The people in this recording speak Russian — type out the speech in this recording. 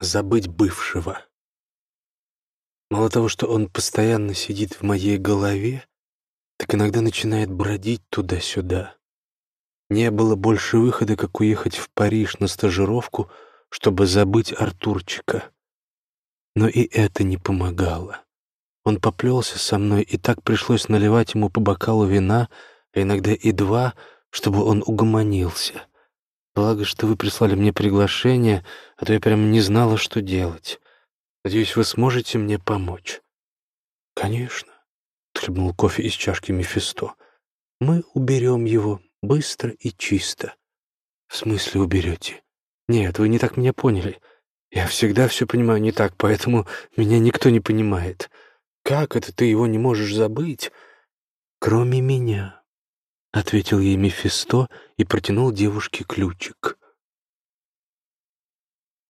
забыть бывшего. Мало того, что он постоянно сидит в моей голове, так иногда начинает бродить туда-сюда. Не было больше выхода, как уехать в Париж на стажировку, чтобы забыть Артурчика. Но и это не помогало. Он поплелся со мной, и так пришлось наливать ему по бокалу вина, а иногда и два, чтобы он угомонился. Благо, что вы прислали мне приглашение, а то я прямо не знала, что делать. Надеюсь, вы сможете мне помочь?» «Конечно», — хлебнул кофе из чашки Мефисто. «Мы уберем его быстро и чисто». «В смысле уберете?» «Нет, вы не так меня поняли. Я всегда все понимаю не так, поэтому меня никто не понимает. Как это ты его не можешь забыть?» «Кроме меня», — ответил ей Мефисто и протянул девушке ключик.